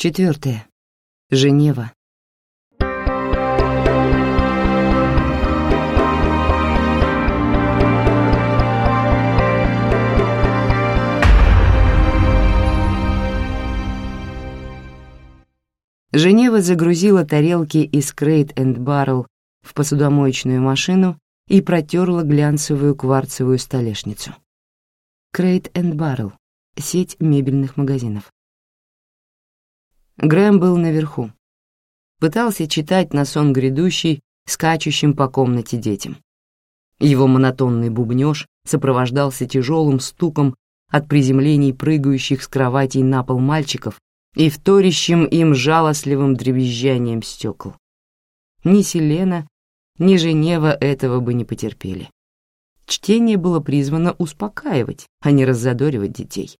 Четвертое. Женева. Женева загрузила тарелки из Crate and Barrel в посудомоечную машину и протерла глянцевую кварцевую столешницу. Crate and Barrel — сеть мебельных магазинов. Грэм был наверху. Пытался читать на сон грядущий, скачущим по комнате детям. Его монотонный бубнёж сопровождался тяжелым стуком от приземлений прыгающих с кроватей на пол мальчиков и вторящим им жалостливым дребезжанием стекол. Ни Селена, ни Женева этого бы не потерпели. Чтение было призвано успокаивать, а не раззадоривать детей.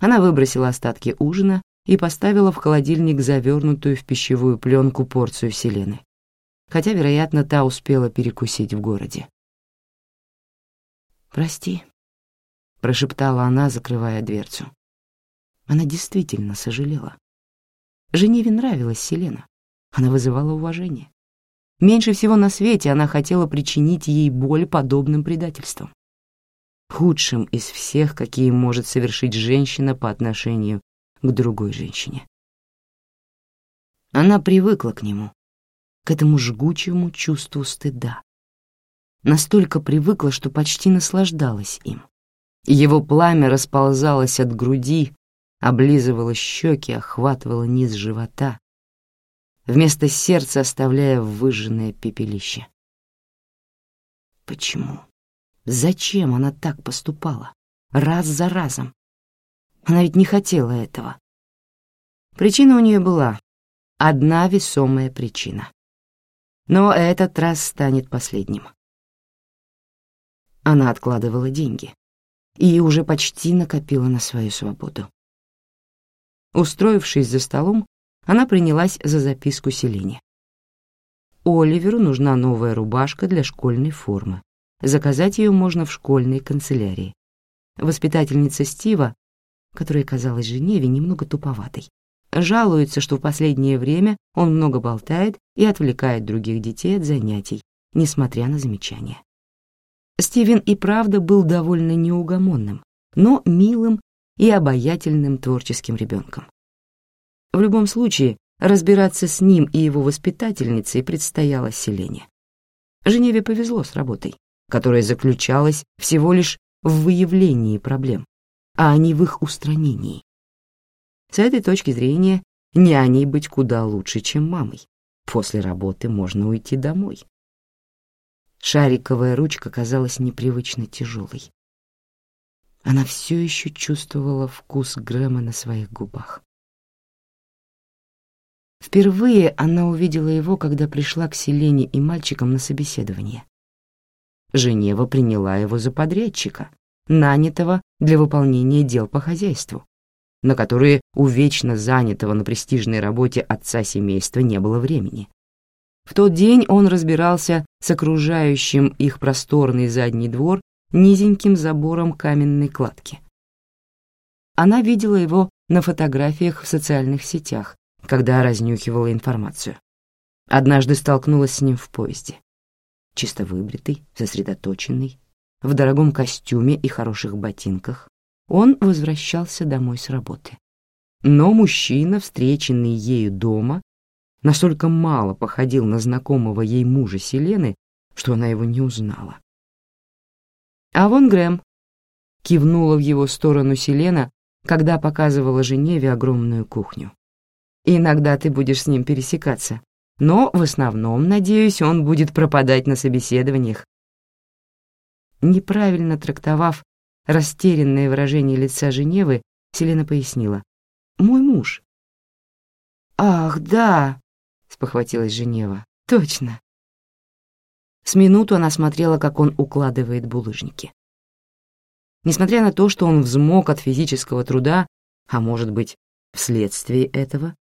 Она выбросила остатки ужина и поставила в холодильник завернутую в пищевую пленку порцию селены, хотя, вероятно, та успела перекусить в городе. «Прости», — прошептала она, закрывая дверцу. Она действительно сожалела. Женеве нравилась Селена. Она вызывала уважение. Меньше всего на свете она хотела причинить ей боль подобным предательством. Худшим из всех, какие может совершить женщина по отношению к другой женщине. Она привыкла к нему, к этому жгучему чувству стыда. Настолько привыкла, что почти наслаждалась им. Его пламя расползалось от груди, облизывало щеки, охватывало низ живота, вместо сердца оставляя выжженное пепелище. Почему? Зачем она так поступала? Раз за разом. Она ведь не хотела этого. Причина у нее была. Одна весомая причина. Но этот раз станет последним. Она откладывала деньги и уже почти накопила на свою свободу. Устроившись за столом, она принялась за записку Селине. Оливеру нужна новая рубашка для школьной формы. Заказать ее можно в школьной канцелярии. Воспитательница Стива которая казалась Женеве немного туповатой. Жалуется, что в последнее время он много болтает и отвлекает других детей от занятий, несмотря на замечания. Стивен и правда был довольно неугомонным, но милым и обаятельным творческим ребенком. В любом случае, разбираться с ним и его воспитательницей предстояло селение. Женеве повезло с работой, которая заключалась всего лишь в выявлении проблем, а не в их устранении. С этой точки зрения няней быть куда лучше, чем мамой. После работы можно уйти домой. Шариковая ручка казалась непривычно тяжелой. Она все еще чувствовала вкус Грэма на своих губах. Впервые она увидела его, когда пришла к Селене и мальчикам на собеседование. Женева приняла его за подрядчика, нанятого для выполнения дел по хозяйству, на которые у вечно занятого на престижной работе отца семейства не было времени. В тот день он разбирался с окружающим их просторный задний двор низеньким забором каменной кладки. Она видела его на фотографиях в социальных сетях, когда разнюхивала информацию. Однажды столкнулась с ним в поезде. Чисто выбритый, сосредоточенный, в дорогом костюме и хороших ботинках, он возвращался домой с работы. Но мужчина, встреченный ею дома, настолько мало походил на знакомого ей мужа Селены, что она его не узнала. «А вон Грэм», — кивнула в его сторону Селена, когда показывала Женеве огромную кухню. «Иногда ты будешь с ним пересекаться, но в основном, надеюсь, он будет пропадать на собеседованиях Неправильно трактовав растерянное выражение лица Женевы, Селена пояснила. «Мой муж». «Ах, да!» — спохватилась Женева. «Точно». С минуту она смотрела, как он укладывает булыжники. Несмотря на то, что он взмок от физического труда, а может быть, вследствие этого,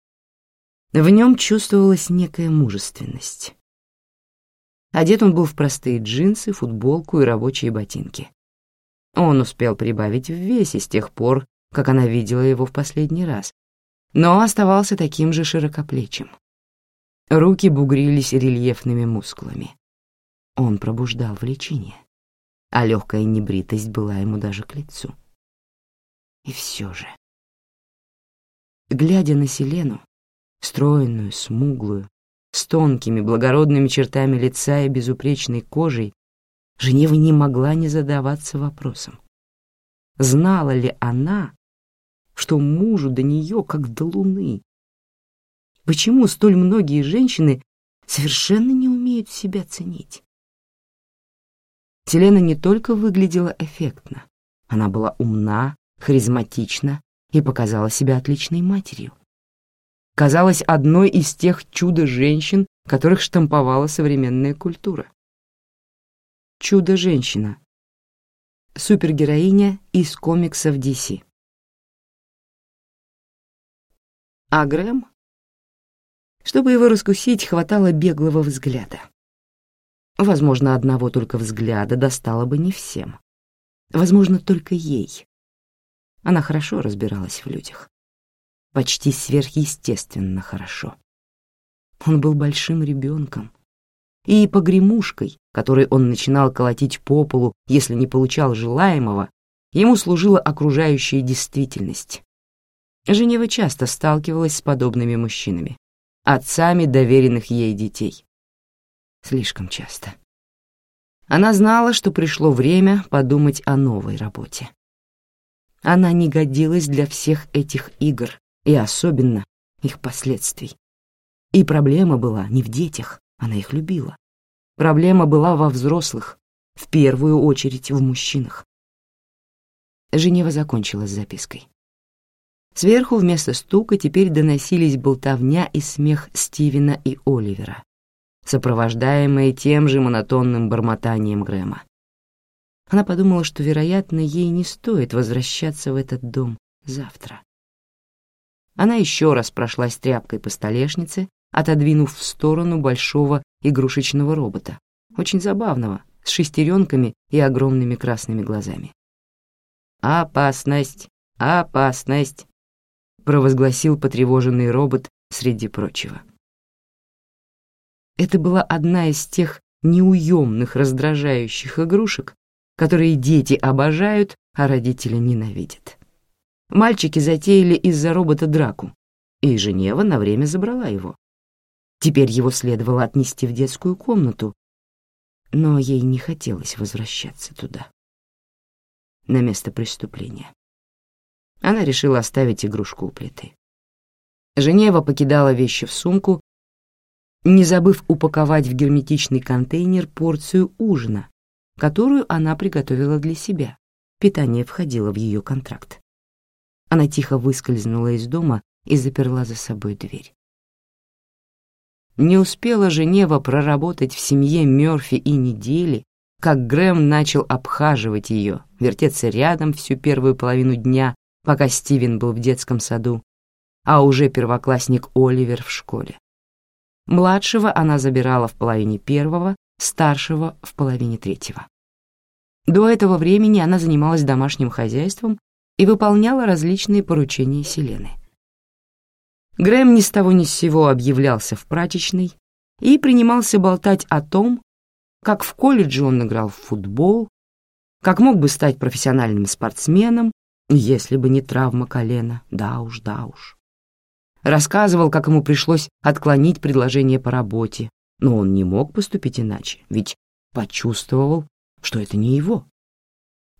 в нем чувствовалась некая мужественность. Одет он был в простые джинсы, футболку и рабочие ботинки. Он успел прибавить в весе с тех пор, как она видела его в последний раз, но оставался таким же широкоплечим. Руки бугрились рельефными мускулами. Он пробуждал влечение, а легкая небритость была ему даже к лицу. И все же... Глядя на Селену, стройную, смуглую, с тонкими благородными чертами лица и безупречной кожей, Женева не могла не задаваться вопросом. Знала ли она, что мужу до нее как до луны? Почему столь многие женщины совершенно не умеют себя ценить? Селена не только выглядела эффектно, она была умна, харизматична и показала себя отличной матерью. Казалась одной из тех чудо-женщин, которых штамповала современная культура. Чудо-женщина. Супергероиня из комиксов DC. А Грэм? Чтобы его раскусить, хватало беглого взгляда. Возможно, одного только взгляда достало бы не всем. Возможно, только ей. Она хорошо разбиралась в людях. Почти сверхъестественно хорошо. Он был большим ребенком. И погремушкой, которой он начинал колотить по полу, если не получал желаемого, ему служила окружающая действительность. Женева часто сталкивалась с подобными мужчинами, отцами доверенных ей детей. Слишком часто. Она знала, что пришло время подумать о новой работе. Она не годилась для всех этих игр, и особенно их последствий. И проблема была не в детях, она их любила. Проблема была во взрослых, в первую очередь в мужчинах. Женева закончила с запиской. Сверху вместо стука теперь доносились болтовня и смех Стивена и Оливера, сопровождаемые тем же монотонным бормотанием Грэма. Она подумала, что, вероятно, ей не стоит возвращаться в этот дом завтра. Она еще раз прошлась тряпкой по столешнице, отодвинув в сторону большого игрушечного робота, очень забавного, с шестеренками и огромными красными глазами. «Опасность! Опасность!» — провозгласил потревоженный робот среди прочего. Это была одна из тех неуемных, раздражающих игрушек, которые дети обожают, а родители ненавидят. Мальчики затеяли из-за робота драку, и Женева на время забрала его. Теперь его следовало отнести в детскую комнату, но ей не хотелось возвращаться туда, на место преступления. Она решила оставить игрушку у плиты. Женева покидала вещи в сумку, не забыв упаковать в герметичный контейнер порцию ужина, которую она приготовила для себя. Питание входило в ее контракт. Она тихо выскользнула из дома и заперла за собой дверь. Не успела Женева проработать в семье Мёрфи и недели, как Грэм начал обхаживать ее, вертеться рядом всю первую половину дня, пока Стивен был в детском саду, а уже первоклассник Оливер в школе. Младшего она забирала в половине первого, старшего — в половине третьего. До этого времени она занималась домашним хозяйством и выполняла различные поручения Селены. Грэм ни с того ни с сего объявлялся в прачечной и принимался болтать о том, как в колледже он играл в футбол, как мог бы стать профессиональным спортсменом, если бы не травма колена, да уж, да уж. Рассказывал, как ему пришлось отклонить предложение по работе, но он не мог поступить иначе, ведь почувствовал, что это не его.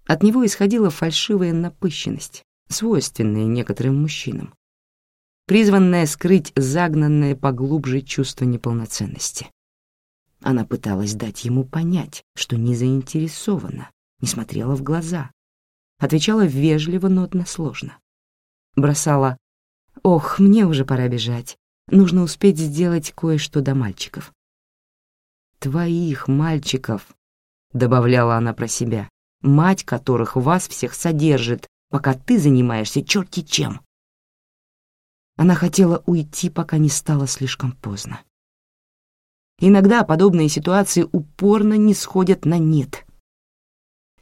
От него исходила фальшивая напыщенность, свойственная некоторым мужчинам призванная скрыть загнанное поглубже чувство неполноценности. Она пыталась дать ему понять, что не заинтересована, не смотрела в глаза, отвечала вежливо, но односложно. Бросала «Ох, мне уже пора бежать, нужно успеть сделать кое-что до мальчиков». «Твоих мальчиков», — добавляла она про себя, «мать которых вас всех содержит, пока ты занимаешься черти чем». Она хотела уйти, пока не стало слишком поздно. Иногда подобные ситуации упорно не сходят на «нет»,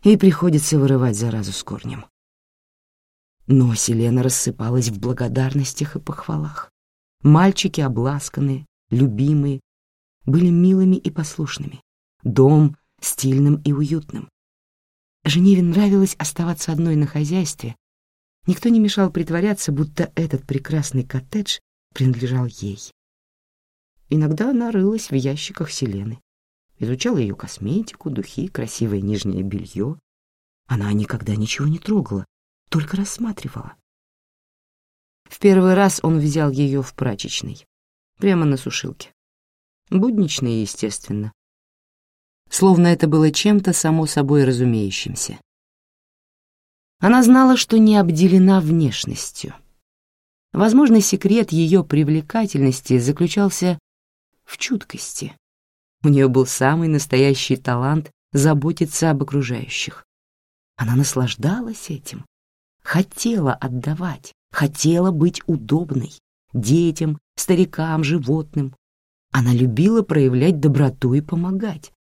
и приходится вырывать заразу с корнем. Но Селена рассыпалась в благодарностях и похвалах. Мальчики обласканные, любимые, были милыми и послушными. Дом стильным и уютным. Женеве нравилось оставаться одной на хозяйстве. Никто не мешал притворяться, будто этот прекрасный коттедж принадлежал ей. Иногда она рылась в ящиках Селены, изучала ее косметику, духи, красивое нижнее белье. Она никогда ничего не трогала, только рассматривала. В первый раз он взял ее в прачечной, прямо на сушилке. Буднично и естественно. Словно это было чем-то само собой разумеющимся. Она знала, что не обделена внешностью. Возможно, секрет ее привлекательности заключался в чуткости. У нее был самый настоящий талант заботиться об окружающих. Она наслаждалась этим, хотела отдавать, хотела быть удобной детям, старикам, животным. Она любила проявлять доброту и помогать.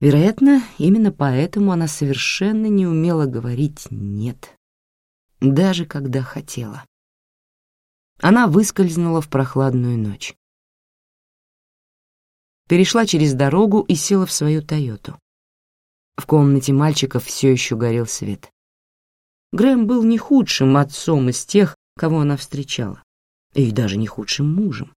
Вероятно, именно поэтому она совершенно не умела говорить «нет», даже когда хотела. Она выскользнула в прохладную ночь. Перешла через дорогу и села в свою «Тойоту». В комнате мальчиков все еще горел свет. Грэм был не худшим отцом из тех, кого она встречала, и даже не худшим мужем.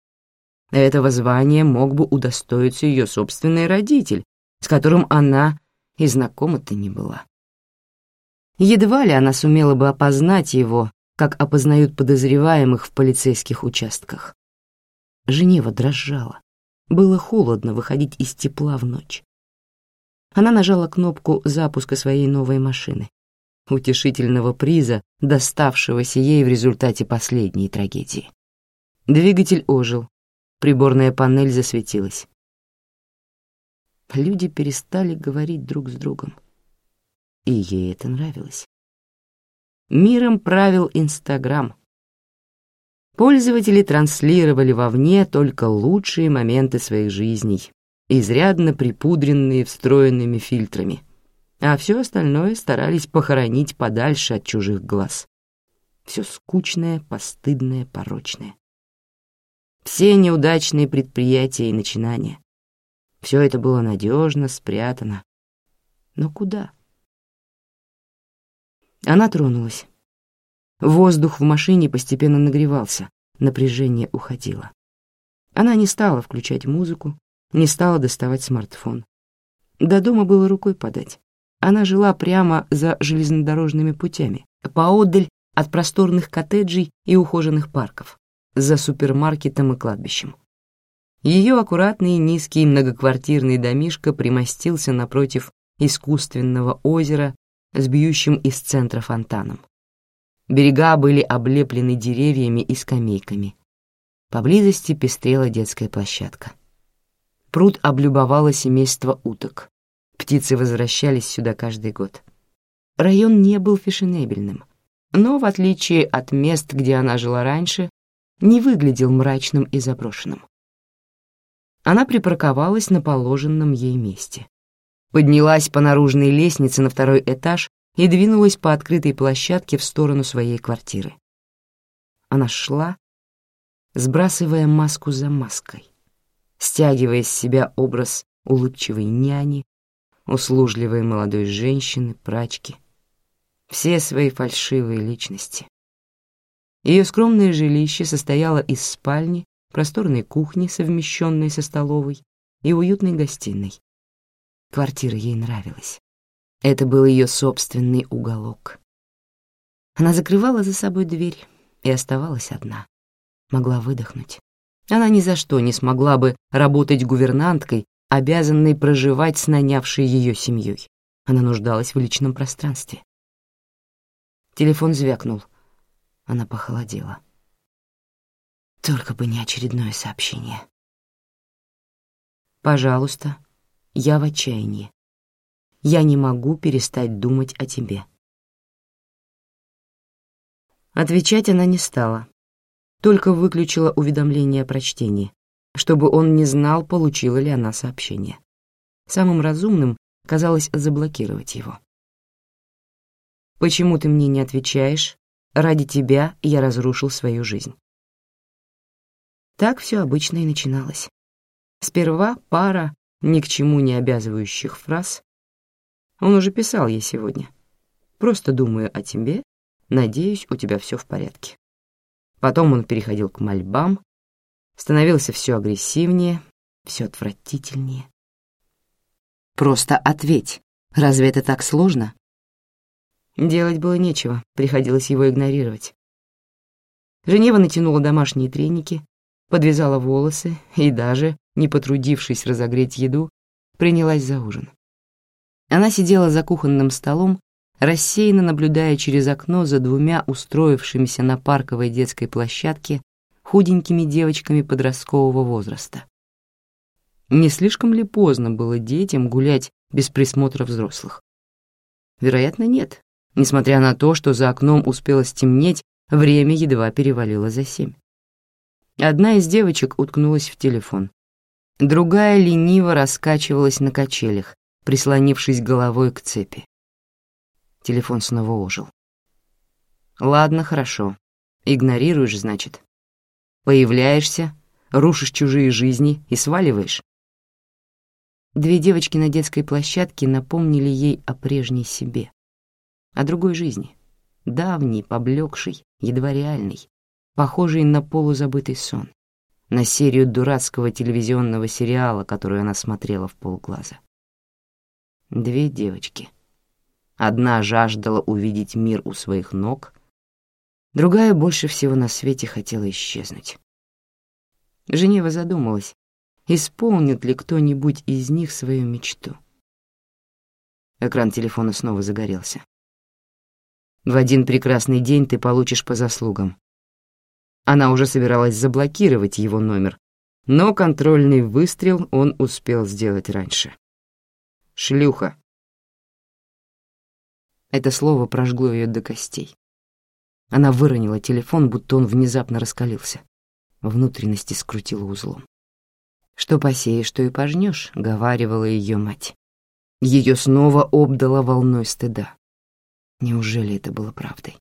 Этого звания мог бы удостоиться ее собственный родитель, с которым она и знакома-то не была. Едва ли она сумела бы опознать его, как опознают подозреваемых в полицейских участках. Женева дрожала. Было холодно выходить из тепла в ночь. Она нажала кнопку запуска своей новой машины, утешительного приза, доставшегося ей в результате последней трагедии. Двигатель ожил, приборная панель засветилась люди перестали говорить друг с другом. И ей это нравилось. Миром правил Инстаграм. Пользователи транслировали вовне только лучшие моменты своих жизней, изрядно припудренные встроенными фильтрами, а все остальное старались похоронить подальше от чужих глаз. Все скучное, постыдное, порочное. Все неудачные предприятия и начинания, все это было надежно спрятано. Но куда? Она тронулась. Воздух в машине постепенно нагревался, напряжение уходило. Она не стала включать музыку, не стала доставать смартфон. До дома было рукой подать. Она жила прямо за железнодорожными путями, поодаль от просторных коттеджей и ухоженных парков, за супермаркетом и кладбищем. Ее аккуратный низкий многоквартирный домишко примостился напротив искусственного озера с бьющим из центра фонтаном. Берега были облеплены деревьями и скамейками. Поблизости пестрела детская площадка. Пруд облюбовало семейство уток. Птицы возвращались сюда каждый год. Район не был фешенебельным, но, в отличие от мест, где она жила раньше, не выглядел мрачным и заброшенным. Она припарковалась на положенном ей месте. Поднялась по наружной лестнице на второй этаж и двинулась по открытой площадке в сторону своей квартиры. Она шла, сбрасывая маску за маской, стягивая с себя образ улыбчивой няни, услужливой молодой женщины, прачки, все свои фальшивые личности. Ее скромное жилище состояло из спальни, просторной кухни, совмещенной со столовой, и уютной гостиной. Квартира ей нравилась. Это был ее собственный уголок. Она закрывала за собой дверь и оставалась одна. Могла выдохнуть. Она ни за что не смогла бы работать гувернанткой, обязанной проживать с нанявшей ее семьей. Она нуждалась в личном пространстве. Телефон звякнул. Она похолодела. Только бы не очередное сообщение. Пожалуйста, я в отчаянии. Я не могу перестать думать о тебе. Отвечать она не стала, только выключила уведомление о прочтении, чтобы он не знал, получила ли она сообщение. Самым разумным казалось заблокировать его. Почему ты мне не отвечаешь? Ради тебя я разрушил свою жизнь. Так все обычно и начиналось. Сперва пара ни к чему не обязывающих фраз. Он уже писал ей сегодня. «Просто думаю о тебе, надеюсь, у тебя все в порядке». Потом он переходил к мольбам, становился все агрессивнее, все отвратительнее. «Просто ответь. Разве это так сложно?» Делать было нечего, приходилось его игнорировать. Женева натянула домашние треники, подвязала волосы и даже, не потрудившись разогреть еду, принялась за ужин. Она сидела за кухонным столом, рассеянно наблюдая через окно за двумя устроившимися на парковой детской площадке худенькими девочками подросткового возраста. Не слишком ли поздно было детям гулять без присмотра взрослых? Вероятно, нет, несмотря на то, что за окном успело стемнеть, время едва перевалило за семь. Одна из девочек уткнулась в телефон. Другая лениво раскачивалась на качелях, прислонившись головой к цепи. Телефон снова ожил. «Ладно, хорошо. Игнорируешь, значит. Появляешься, рушишь чужие жизни и сваливаешь». Две девочки на детской площадке напомнили ей о прежней себе, о другой жизни, давней, поблекшей, едва реальной, похожий на полузабытый сон, на серию дурацкого телевизионного сериала, который она смотрела в полглаза. Две девочки. Одна жаждала увидеть мир у своих ног, другая больше всего на свете хотела исчезнуть. Женева задумалась, исполнит ли кто-нибудь из них свою мечту. Экран телефона снова загорелся. В один прекрасный день ты получишь по заслугам. Она уже собиралась заблокировать его номер, но контрольный выстрел он успел сделать раньше. «Шлюха». Это слово прожгло ее до костей. Она выронила телефон, будто он внезапно раскалился. Внутренности скрутила узлом. «Что посеешь, что и пожнешь», — говаривала ее мать. Ее снова обдала волной стыда. Неужели это было правдой?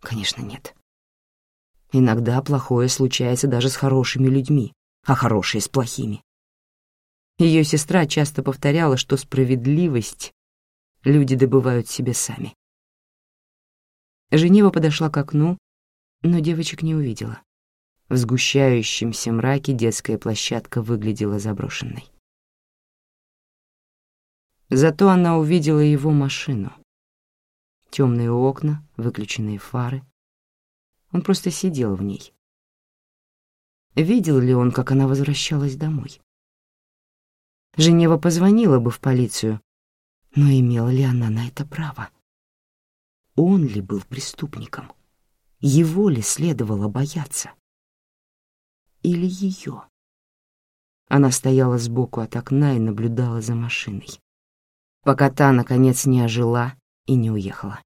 Конечно, нет. Иногда плохое случается даже с хорошими людьми, а хорошие с плохими. Ее сестра часто повторяла, что справедливость люди добывают себе сами. Женева подошла к окну, но девочек не увидела. В сгущающемся мраке детская площадка выглядела заброшенной. Зато она увидела его машину. Темные окна, выключенные фары, он просто сидел в ней. Видел ли он, как она возвращалась домой? Женева позвонила бы в полицию, но имела ли она на это право? Он ли был преступником? Его ли следовало бояться? Или ее? Она стояла сбоку от окна и наблюдала за машиной, пока та, наконец, не ожила и не уехала.